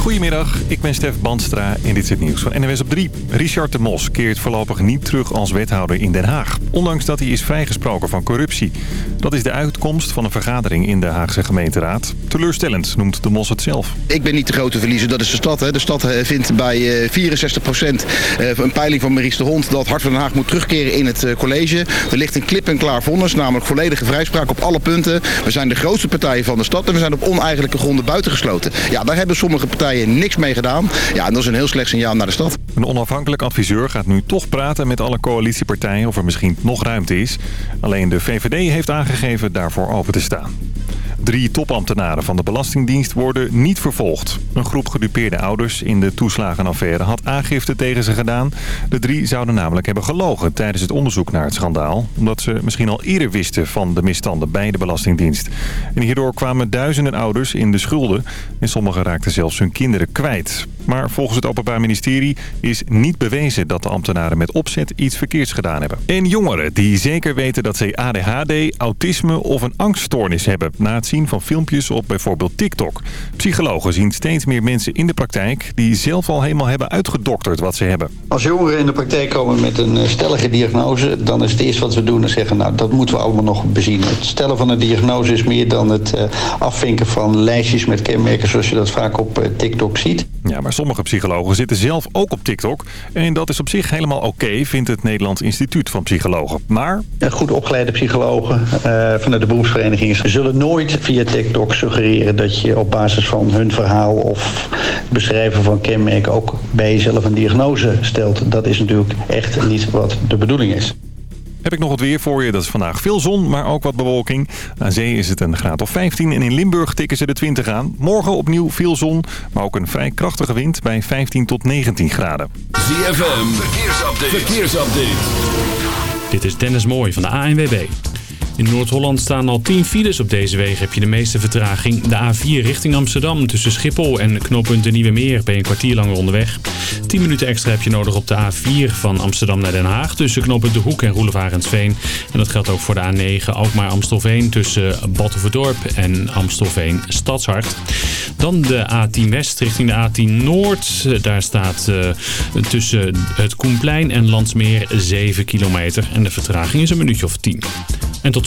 Goedemiddag, ik ben Stef Bandstra en dit is het nieuws van NWS op 3. Richard de Mos keert voorlopig niet terug als wethouder in Den Haag. Ondanks dat hij is vrijgesproken van corruptie. Dat is de uitkomst van een vergadering in de Haagse gemeenteraad. Teleurstellend noemt de Mos het zelf. Ik ben niet de grote verliezer, dat is de stad. Hè. De stad eh, vindt bij 64 procent eh, een peiling van Maurice de Hond... dat Hart van Den Haag moet terugkeren in het eh, college. Er ligt een klip en klaar vonnis, namelijk volledige vrijspraak op alle punten. We zijn de grootste partij van de stad en we zijn op oneigenlijke gronden buitengesloten. Ja, daar hebben sommige partijen niks mee gedaan. Ja, en dat is een heel slecht signaal naar de stad. Een onafhankelijk adviseur gaat nu toch praten met alle coalitiepartijen of er misschien nog ruimte is. Alleen de VVD heeft aangegeven daarvoor open te staan. Drie topambtenaren van de Belastingdienst worden niet vervolgd. Een groep gedupeerde ouders in de toeslagenaffaire had aangifte tegen ze gedaan. De drie zouden namelijk hebben gelogen tijdens het onderzoek naar het schandaal. Omdat ze misschien al eerder wisten van de misstanden bij de Belastingdienst. En hierdoor kwamen duizenden ouders in de schulden. En sommigen raakten zelfs hun kinderen kwijt. Maar volgens het Openbaar Ministerie is niet bewezen dat de ambtenaren met opzet iets verkeerds gedaan hebben. En jongeren die zeker weten dat ze ADHD, autisme of een angststoornis hebben... na het zien van filmpjes op bijvoorbeeld TikTok. Psychologen zien steeds meer mensen in de praktijk die zelf al helemaal hebben uitgedokterd wat ze hebben. Als jongeren in de praktijk komen met een eh, stellige diagnose... dan is het eerste wat we doen en zeggen, nou dat moeten we allemaal nog bezien. Het stellen van een diagnose is meer dan het uh, afvinken van lijstjes met kenmerken... zoals je dat vaak op uh, TikTok ziet. Ja, maar sommige psychologen zitten zelf ook op TikTok. En dat is op zich helemaal oké, vindt het Nederlands Instituut van Psychologen. Maar... Goed opgeleide psychologen vanuit de beroepsverenigingen zullen nooit via TikTok suggereren dat je op basis van hun verhaal of beschrijven van kenmerken ook bij jezelf een diagnose stelt. Dat is natuurlijk echt niet wat de bedoeling is. Heb ik nog het weer voor je. Dat is vandaag veel zon, maar ook wat bewolking. Aan zee is het een graad of 15 en in Limburg tikken ze de 20 aan. Morgen opnieuw veel zon, maar ook een vrij krachtige wind bij 15 tot 19 graden. ZFM, verkeersupdate. verkeersupdate. Dit is Dennis Mooij van de ANWB. In Noord-Holland staan al 10 files. Op deze wegen heb je de meeste vertraging. De A4 richting Amsterdam tussen Schiphol en knooppunt de Nieuwe Meer ben je een kwartier langer onderweg. 10 minuten extra heb je nodig op de A4 van Amsterdam naar Den Haag tussen knooppunt De Hoek en Roelevarensveen. En dat geldt ook voor de A9 Alkmaar-Amstelveen tussen Battenverdorp en Amstelveen Stadshart. Dan de A10 West richting de A10 Noord. Daar staat uh, tussen het Koenplein en Landsmeer 7 kilometer. En de vertraging is een minuutje of 10. En tot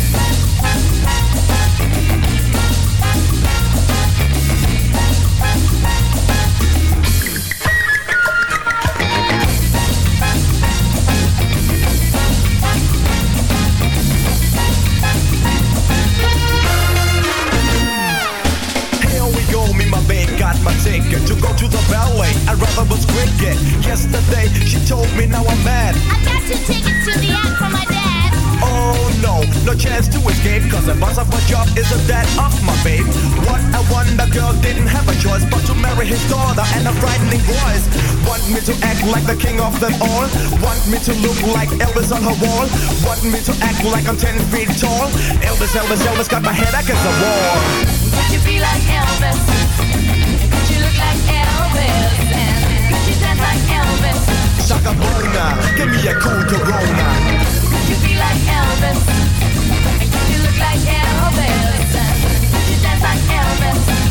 Yesterday, she told me now I'm mad. I got two tickets to the act from my dad. Oh no, no chance to escape. Cause the boss of my job isn't that of my babe. What a wonder girl didn't have a choice but to marry his daughter and a frightening voice. Want me to act like the king of them all. Want me to look like Elvis on her wall. Want me to act like I'm 10 feet tall. Elvis, Elvis, Elvis got my head against the wall. Could you be like Elvis? Shaka Bona, give me a cool Corona. You be like Elvis? You look like Elvis?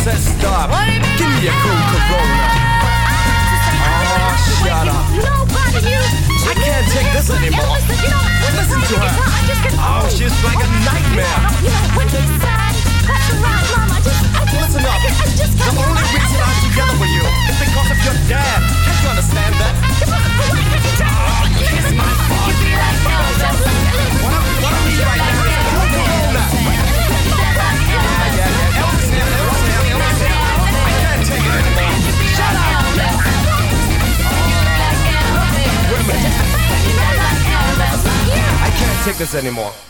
says stop. Give me a cool Corona. Oh, shut up. I can't take this anymore. Listen to her. Oh, she's like a nightmare. Listen up. The only reason I'm together with you is because of your dad. Can't you understand that? Oh, ah, kiss my butt. What are we what right now cool Corona. This anymore.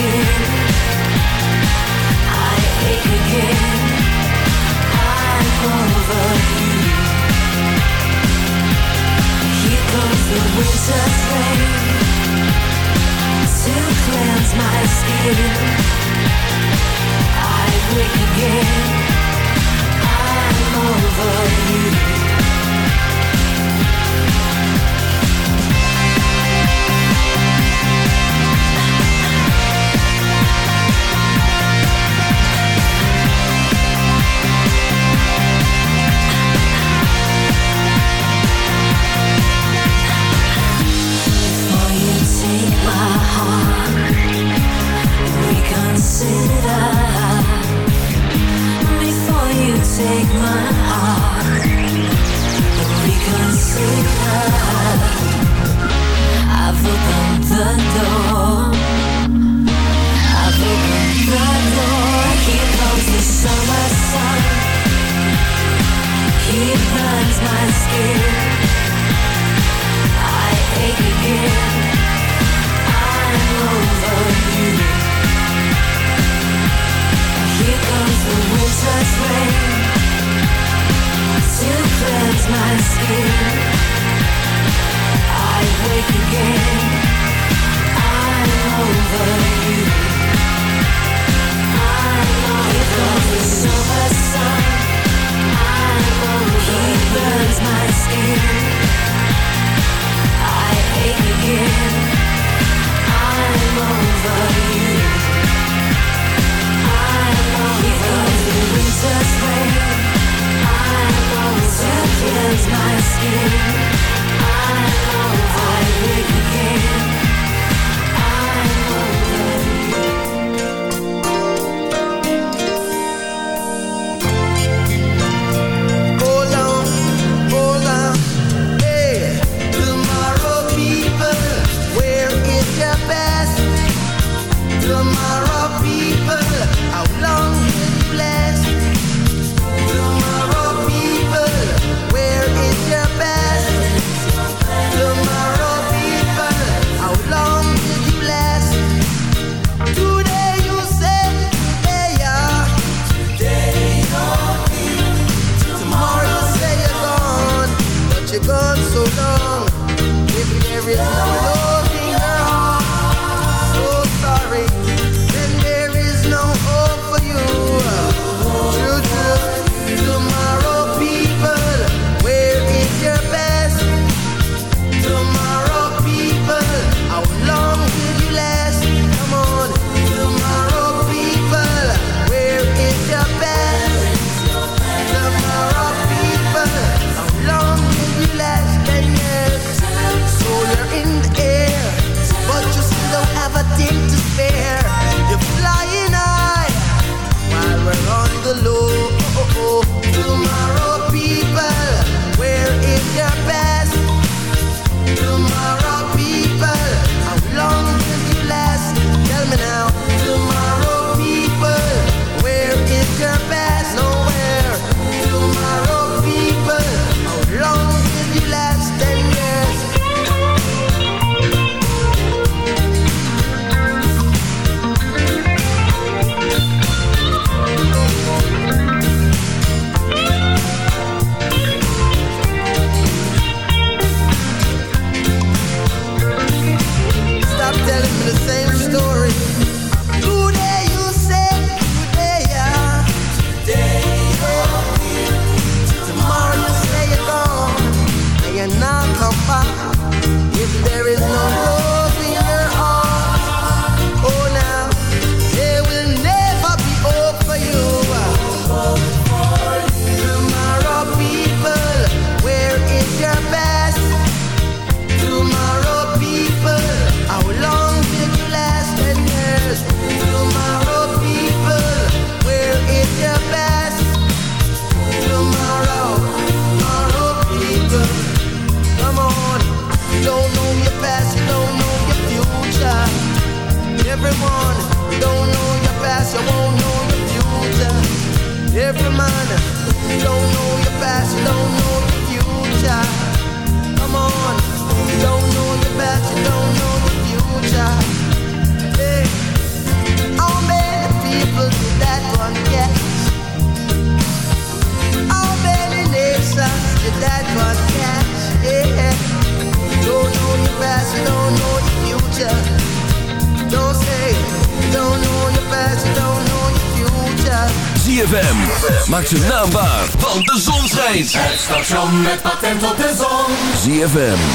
again skin.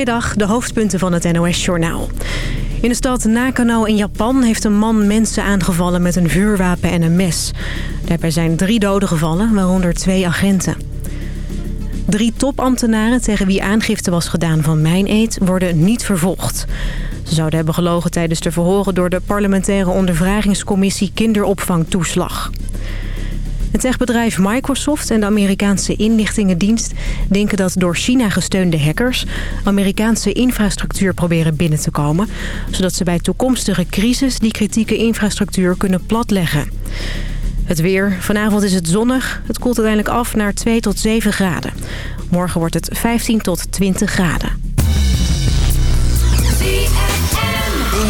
Goedemiddag, de hoofdpunten van het NOS-journaal. In de stad Nakano in Japan heeft een man mensen aangevallen met een vuurwapen en een mes. Daarbij zijn drie doden gevallen, waaronder twee agenten. Drie topambtenaren tegen wie aangifte was gedaan van Mijn Eet worden niet vervolgd. Ze zouden hebben gelogen tijdens de verhoren door de parlementaire ondervragingscommissie kinderopvangtoeslag. Het techbedrijf Microsoft en de Amerikaanse inlichtingendienst denken dat door China gesteunde hackers Amerikaanse infrastructuur proberen binnen te komen, zodat ze bij toekomstige crisis die kritieke infrastructuur kunnen platleggen. Het weer. Vanavond is het zonnig. Het koelt uiteindelijk af naar 2 tot 7 graden. Morgen wordt het 15 tot 20 graden.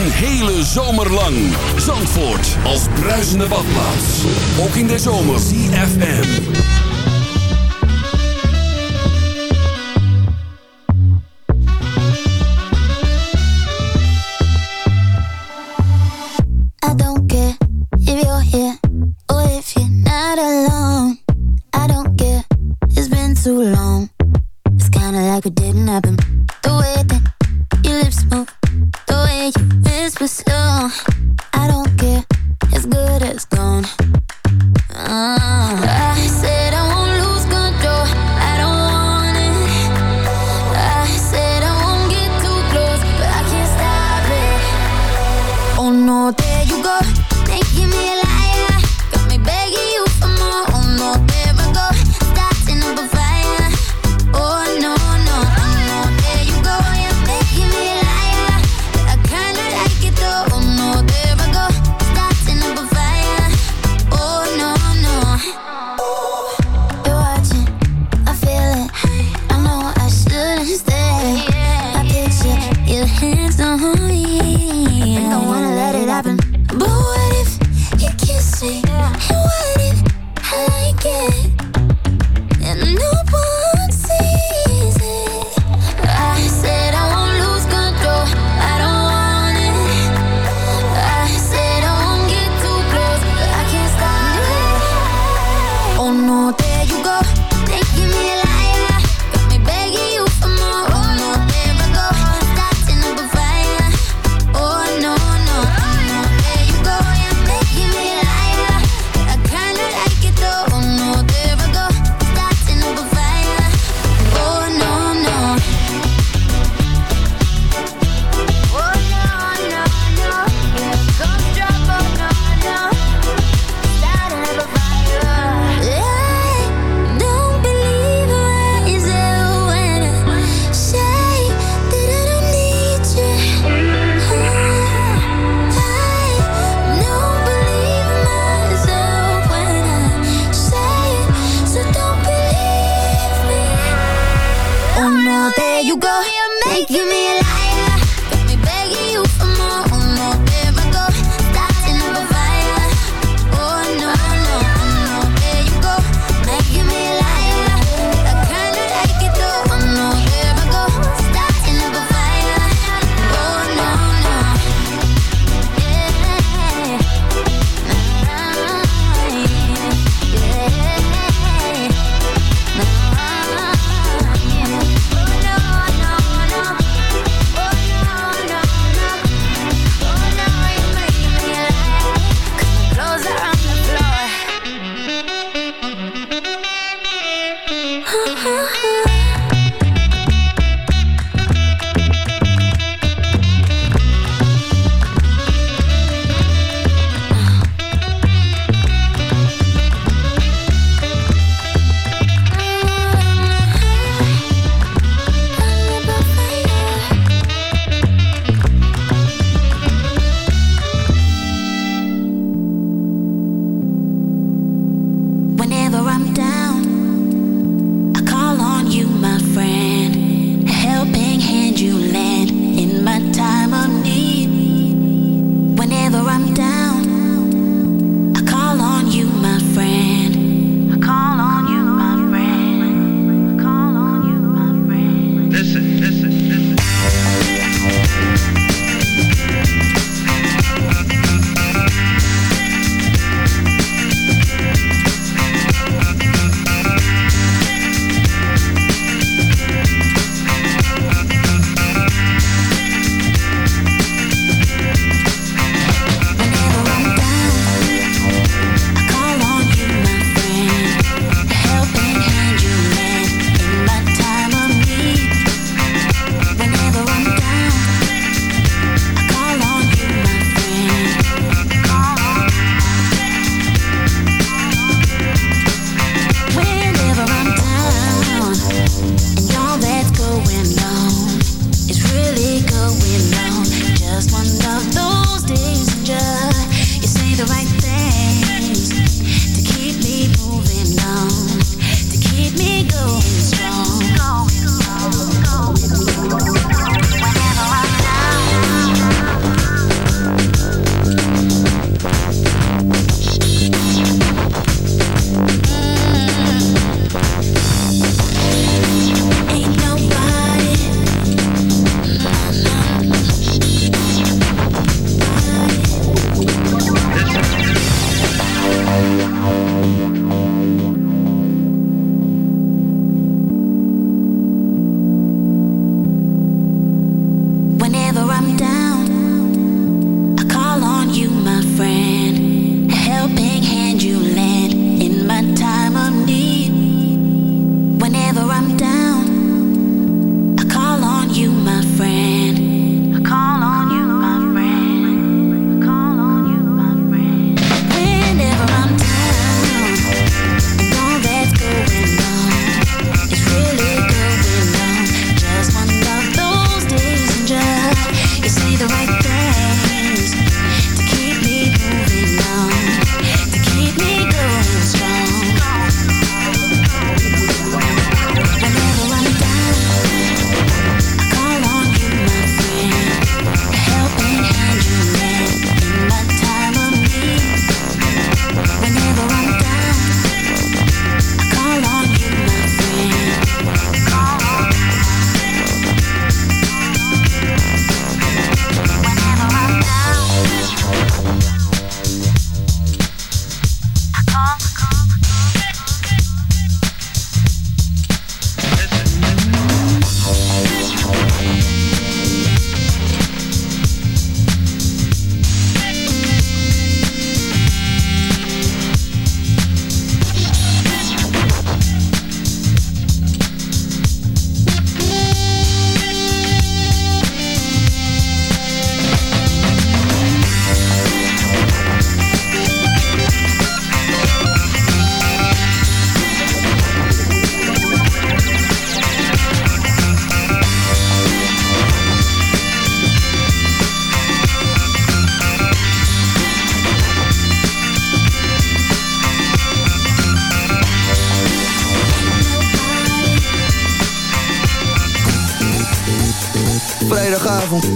Een hele zomer lang. Zandvoort als bruisende badplaats. Ook in de zomer. CFM. I don't care if you're here or if you're not alone. I don't care, it's been too long. It's kinda like it didn't happen.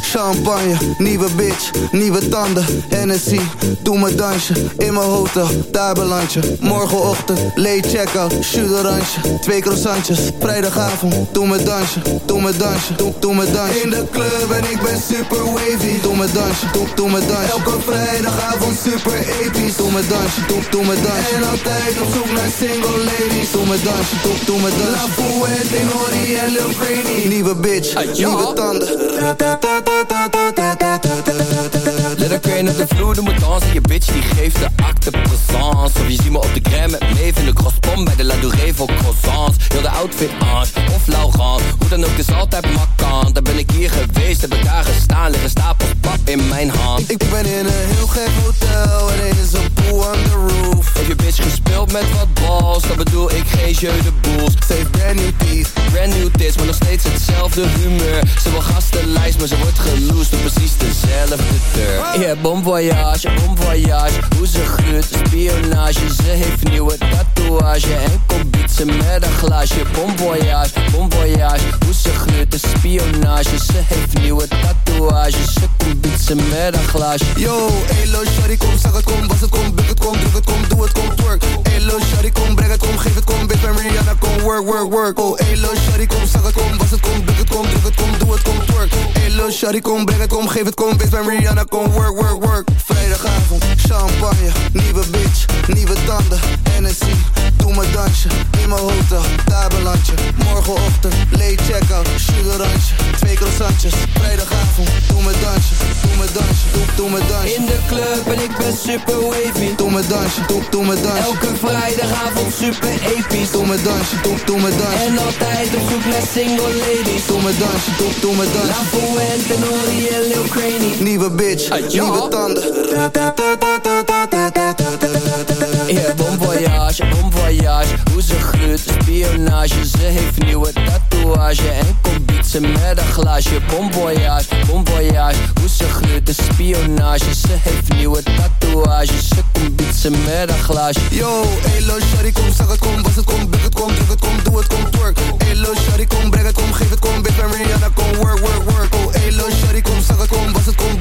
Champagne, nieuwe bitch, nieuwe tanden, Hennessy, doe me dansje, in mijn hotel, daar beland je. Morgenochtend, late check-out, sugarantje, twee croissantjes. Vrijdagavond, doe me dansje, doe me dansje, doe, doe me dansje. In de club en ik ben super wavy, doe me dansje, doe, doe me dansje. Elke vrijdagavond super episch, doe me dansje, doe, doe me dansje. En altijd op zoek naar single ladies, doe me dansje, doe, doe me dansje. La Fuente, Nori en Lil. Nieuwe bitch, nieuwe tanden da ta ta ta ta ta ta ta Let her crane op de vloer, doe me dansen Je bitch die geeft de acte présence. Of je ziet me op de crème met Maeve in de crosspom Bij de La Douree voor croissants. Heel de outfit Ange of Laurent. Hoe dan ook, is altijd makkant Daar ben ik hier geweest, heb ik daar gestaan Liggen stapels pap in mijn hand. Ik ben in een heel gek hotel En er is een pool on the roof. Heb je bitch gespeeld met wat balls? Dan bedoel ik geen jeu de boels heeft brand new teeth. Brand new tits, maar nog steeds hetzelfde humeur. Ze wil gastenlijst, maar ze wordt geloosd Door precies dezelfde deur Yeah, bon voyage, bon voyage Hoe ze gluurt, spionage Ze heeft nieuwe tatoeage En komt met een glaasje Bon voyage, bon voyage Hoe ze gluurt, spionage Ze heeft nieuwe tatoeage Ze komt met een glaasje Yo, elo, shawty, kom, zeg het, kom, was het, kom, buk het, kom, druk het, kom, doe het, kom, twerk Elo, shawty, kom, breng het, kom, geef het, kom, bitch, ben Rihanna, kom, work, work, work Oh, elo, shawty, kom, zeg het, kom, was het, kom, buk het, kom, druk het, kom, doe het, kom, twerk Elo, shawty, kom, breng het, kom, geef het, kom, bitch, ben Rihanna, kom, work, work, work Vrijdagavond, champagne, nieuwe bitch, nieuwe tanden, me dansje, in mijn hotel, daar beland je Morgenochtend, late check-out, sugarantje, twee croissantjes Vrijdagavond, doe me dansje, doe me dansje, doe, doe me dansje. In de club en ik ben super wavy. Doe me dansje, doe, doe me dansje. Elke vrijdagavond super episch. Doe me dansje, doe, doe me dansje. En altijd op zoek naar single ladies. Doe me dansje, doe, doe me dansje. La Fuente, Nori en Lil Craney Nieuwe bitch, nieuwe tanden Yeah, bon voyage, voyage Hoe ze gluurt, spionage. Ze heeft nieuwe tatoeage En komt ze met een glaasje. Bon voyage, bon voyage Hoe ze spionage. Ze heeft nieuwe tatoeage. Ze komt ze met een glaasje. Yo, elo, shawty, kom, zeg het, kom, was het, kom, buk het, kom, druk het, kom, doe het, kom, twerk. Elo, shawty, kom, breng het, kom, geef het, kom, bitch, Rihanna, kom, work, work, work. Oh, elo, shawty, kom, zeg het, kom, was het, kom,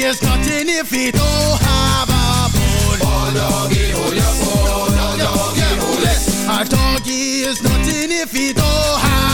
there's nothing if it don't have a bone. Oh, doggy, hold your bone. Oh, doggy, hold your A doggy is nothing if it don't have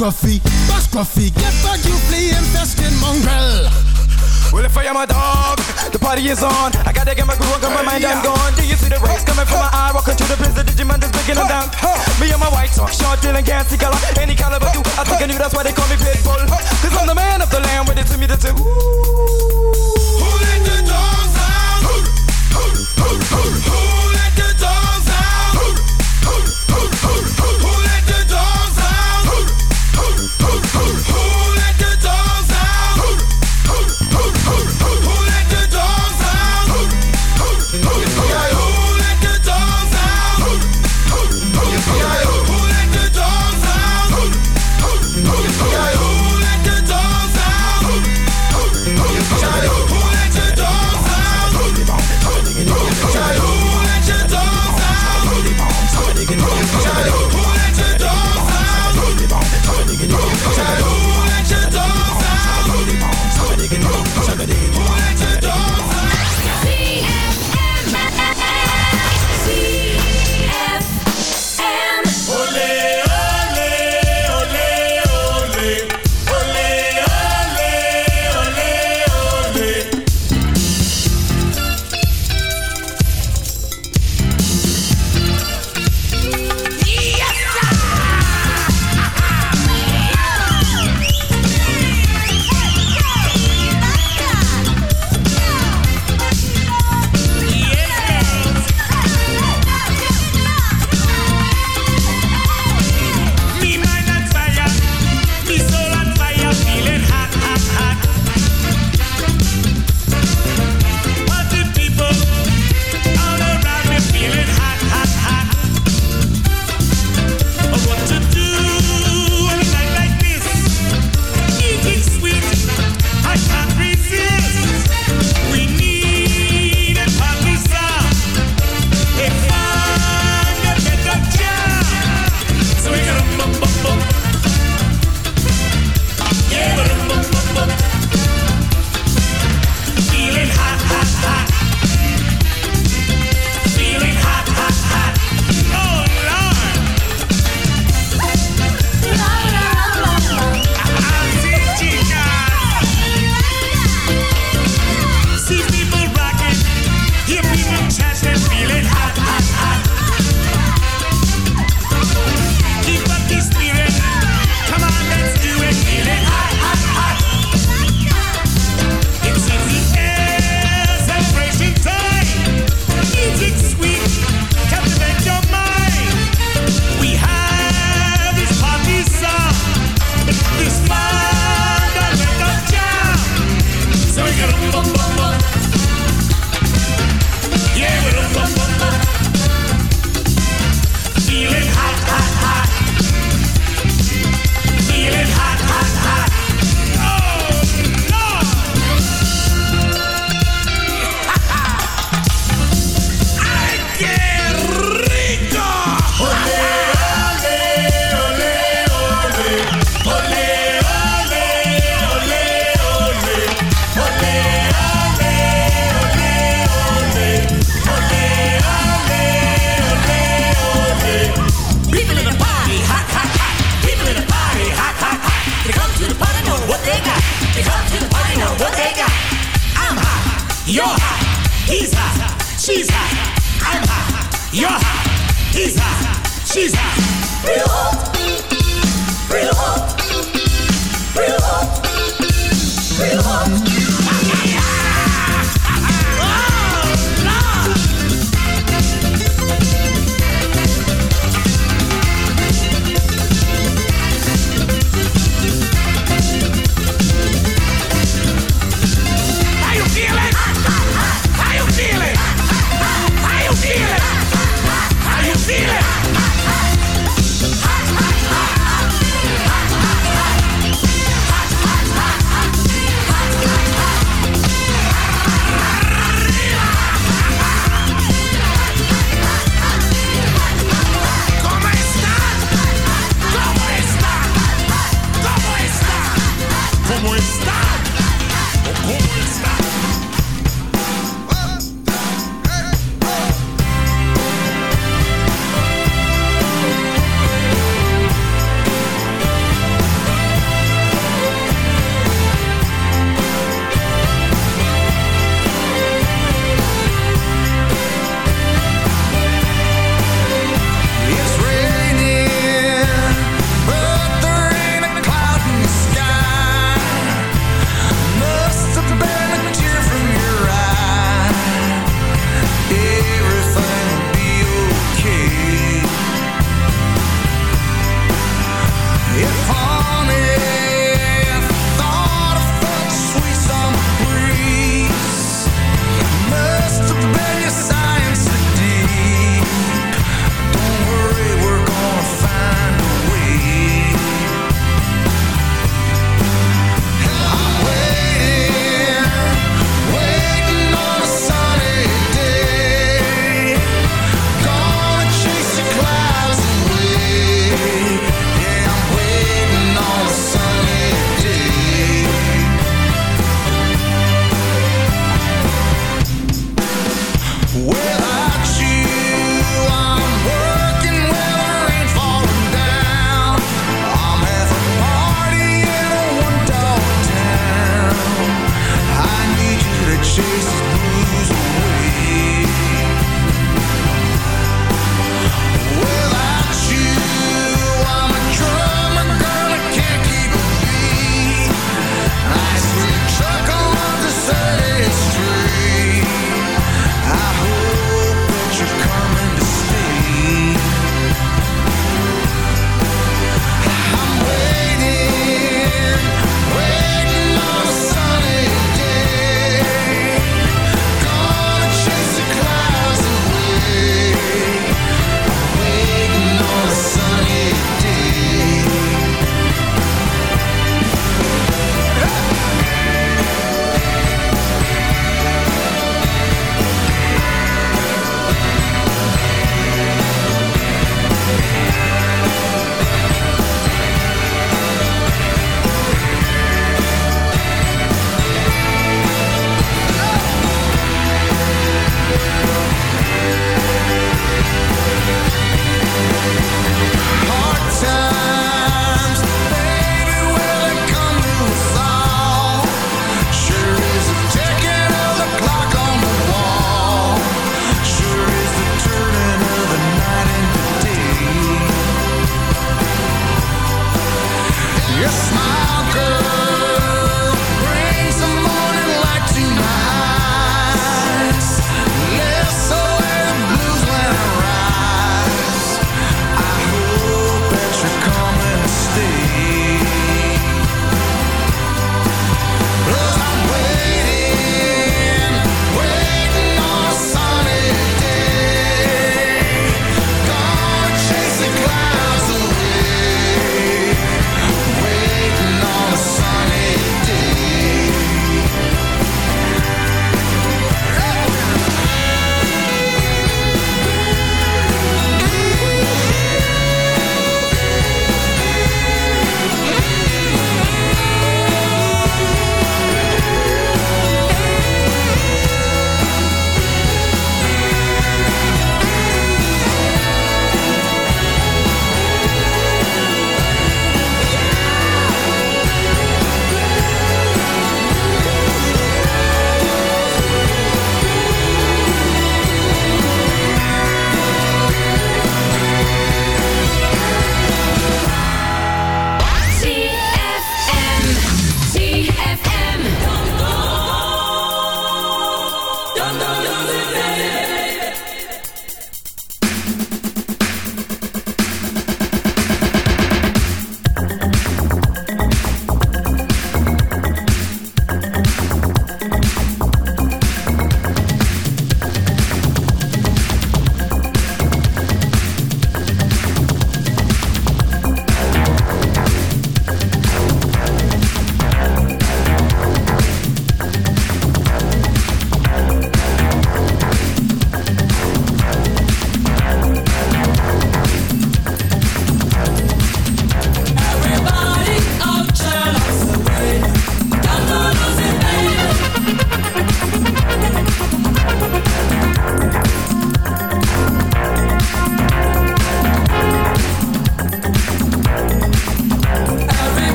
scruffy, pas scruffy. Get back, you flea infested mongrel. Well, if I am a dog, the party is on. I gotta get my groove on, my mind. I'm gone. Do you see the rays coming from my eye? Walking through the prison, Digimon is breaking them down. Me and my white talk, short, dealing, gassy color. Any caliber, you, I think I knew that's why they call me Pitbull. Cause I'm the man of the land, with they to me, the two.